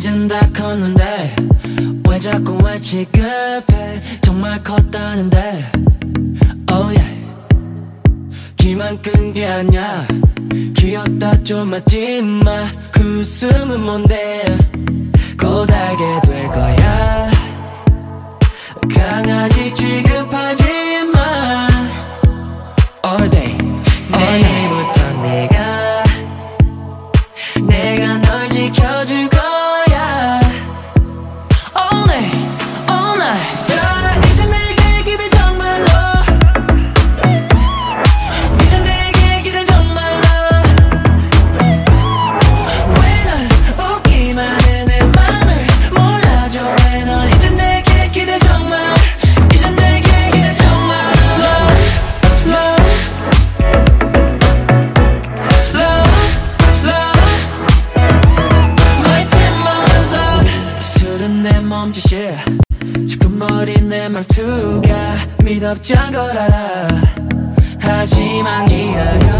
이젠 다 컸는데 왜 자꾸 왜 지급해? 정말 컸다는데. Oh yeah. 귀만 끈 게 아냐 귀엽다 좀 맞지 마 그 웃음은 뭔데? 고달게 될 거야. 강아지 지금 지금 내 말투가 미덥지않은 걸 알아. 하지만 기다려